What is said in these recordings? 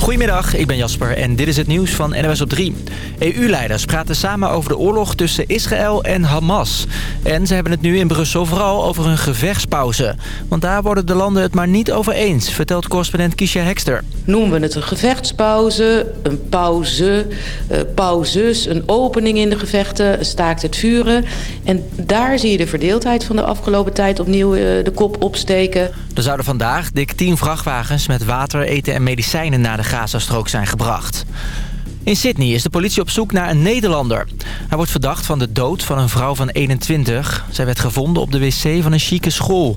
Goedemiddag, ik ben Jasper en dit is het nieuws van NWS op 3. EU-leiders praten samen over de oorlog tussen Israël en Hamas. En ze hebben het nu in Brussel vooral over een gevechtspauze. Want daar worden de landen het maar niet over eens, vertelt correspondent Kisha Hekster. Noemen we het een gevechtspauze, een pauze, uh, pauzes, een opening in de gevechten, staakt het vuren. En daar zie je de verdeeldheid van de afgelopen tijd opnieuw uh, de kop opsteken. Er zouden vandaag dik 10 vrachtwagens met water, eten en medicijnen naar de Gazastrook zijn gebracht. In Sydney is de politie op zoek naar een Nederlander. Hij wordt verdacht van de dood van een vrouw van 21. Zij werd gevonden op de wc van een chique school.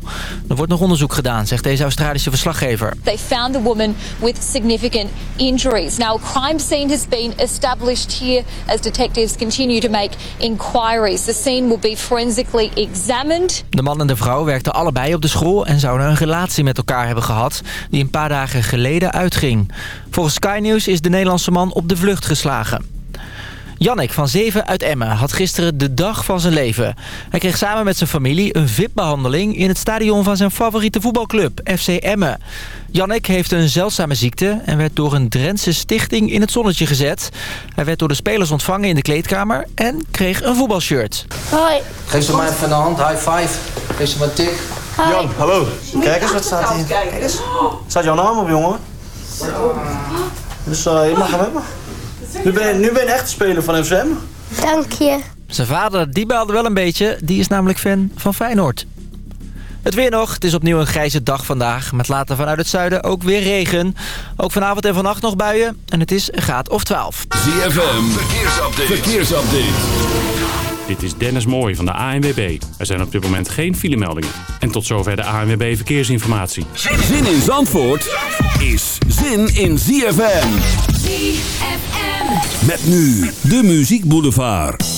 Er wordt nog onderzoek gedaan, zegt deze Australische verslaggever. They found the woman with significant injuries. Now, a crime scene has been established here as detectives continue to make inquiries. The scene will be forensically examined. De man en de vrouw werkten allebei op de school en zouden een relatie met elkaar hebben gehad... die een paar dagen geleden uitging. Volgens Sky News is de Nederlandse man op de vlucht geslagen. Jannik van 7 uit Emmen had gisteren de dag van zijn leven. Hij kreeg samen met zijn familie een VIP-behandeling... in het stadion van zijn favoriete voetbalclub, FC Emmen. Jannik heeft een zeldzame ziekte... en werd door een Drentse stichting in het zonnetje gezet. Hij werd door de spelers ontvangen in de kleedkamer... en kreeg een voetbalshirt. Hoi. Geef ze mij even een hand, high five. Geef ze maar een tik. Jan, hallo. Kijk eens, wat staat hier? Kijk eens. Staat jouw naam op, jongen? Dus uh, je mag hem hebben. Nu ben, je, nu ben je een echte speler van FCM. Dank je. Zijn vader, die baalde wel een beetje. Die is namelijk fan van Feyenoord. Het weer nog. Het is opnieuw een grijze dag vandaag. Met later vanuit het zuiden ook weer regen. Ook vanavond en vannacht nog buien. En het is een graad of 12. ZFM. Verkeersupdate. Verkeersupdate. Dit is Dennis Mooij van de ANWB. Er zijn op dit moment geen filemeldingen. En tot zover de ANWB Verkeersinformatie. Zin in Zandvoort is zin in ZFM. ZFM. Met nu de Muziek Boulevard.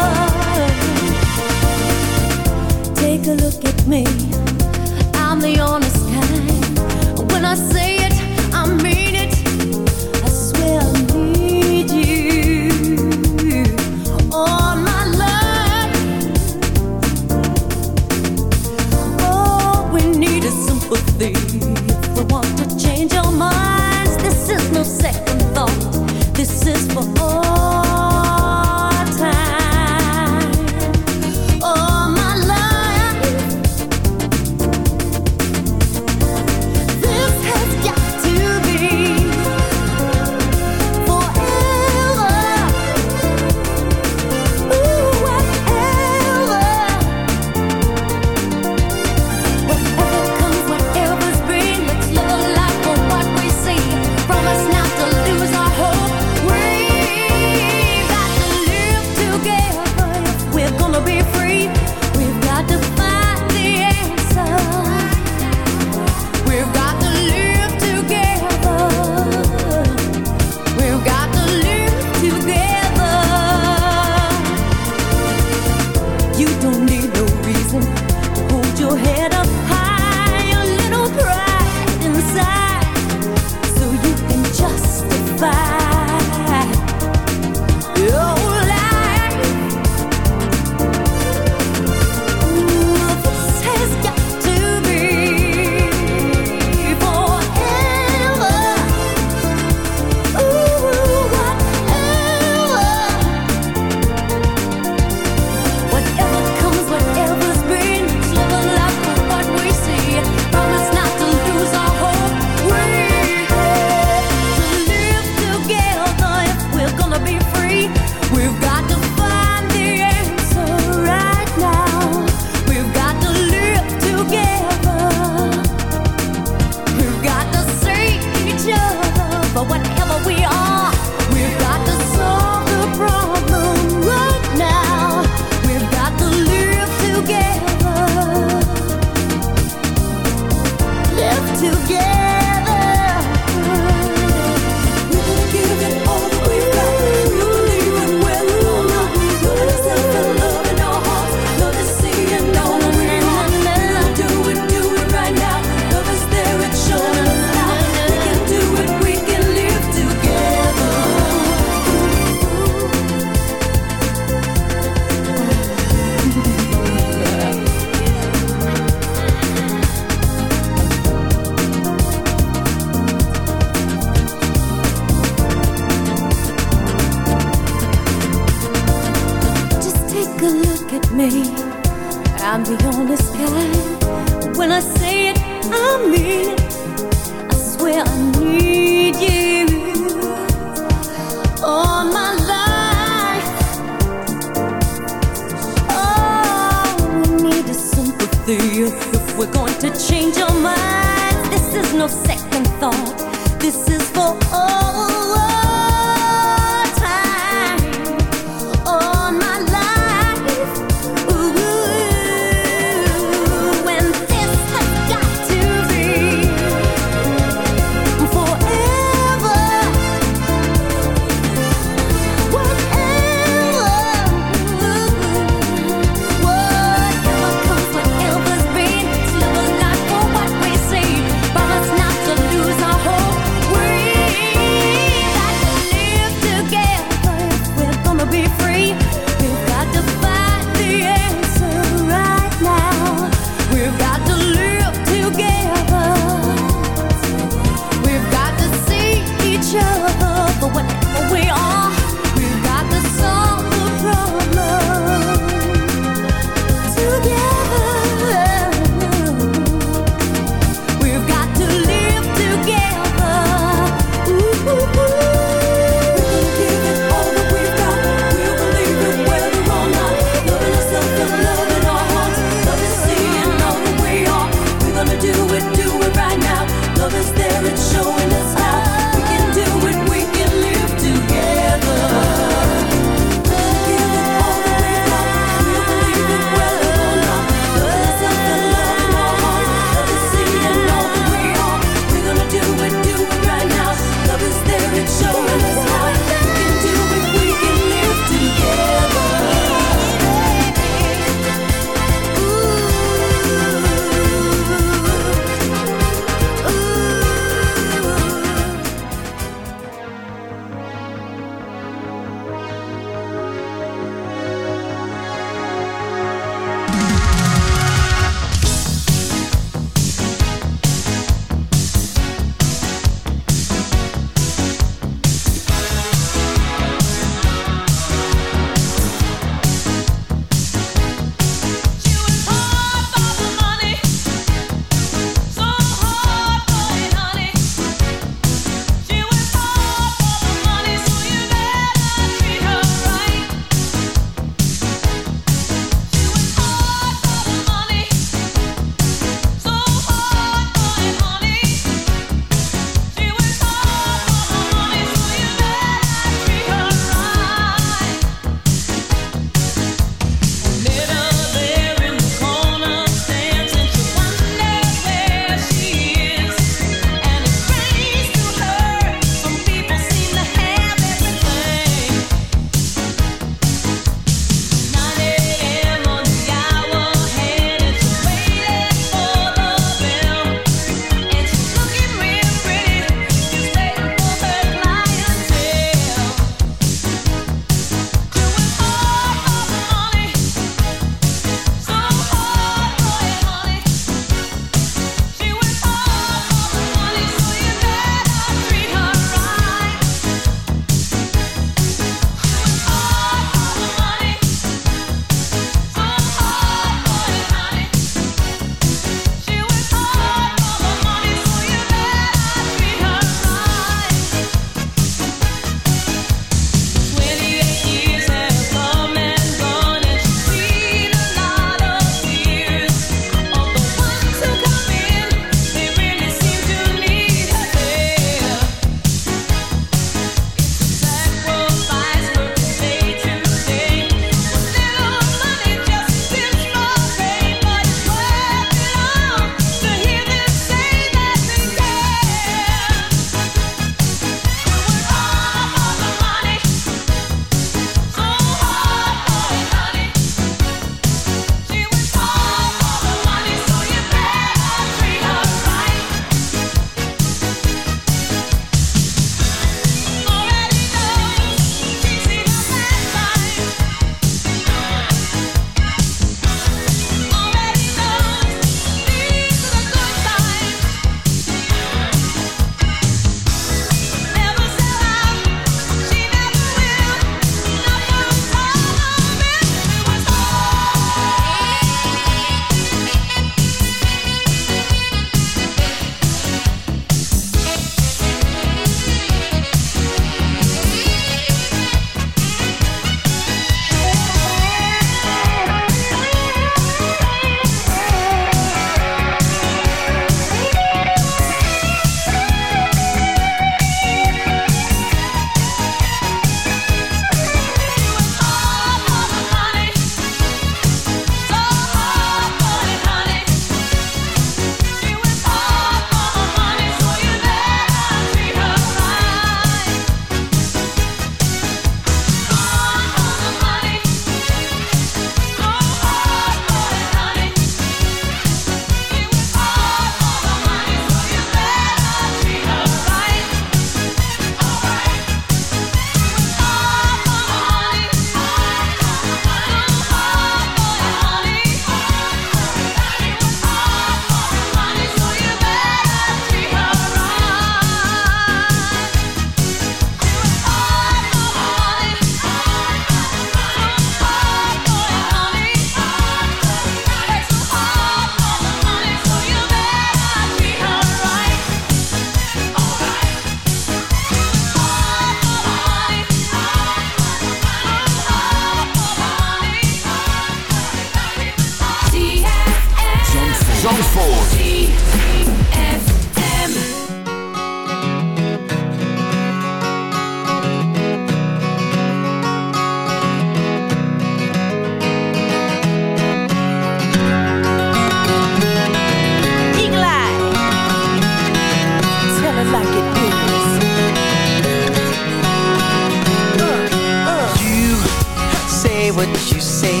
what you say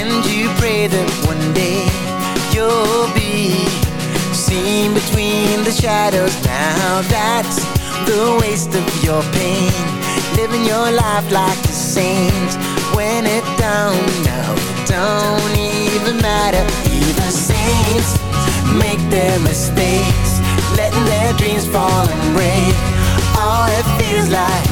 And you pray that one day You'll be seen between the shadows. Now that's the waste of your pain Living your life like a saint. When it don't, no, it don't even matter. Even saints make their mistakes Letting their dreams fall and break. All it feels like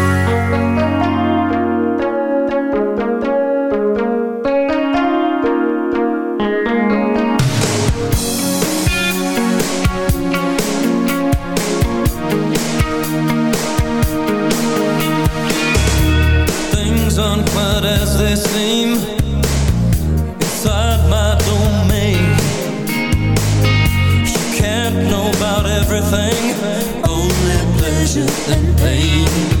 Just a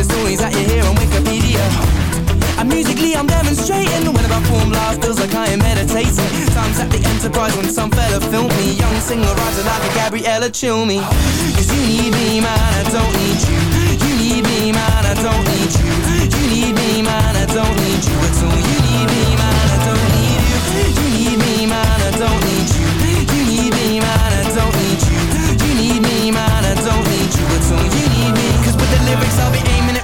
The stories that you hear on Wikipedia. And musically I'm demonstrating When I perform live feels like I am meditating. Times at the Enterprise when some fella filmed me. Young singer-writer like a Gabriella Cilmi. Cause you need me man, I don't need you. You need me man, I don't need you. You need me man, I don't need you at all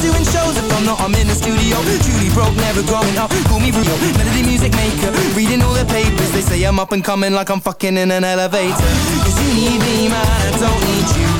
doing shows If I'm not, I'm in the studio. Truly broke, never growing up. Call me Rio, melody music maker. Reading all the papers They say I'm up and coming like I'm fucking in an elevator. Cause you need me, man, I don't need you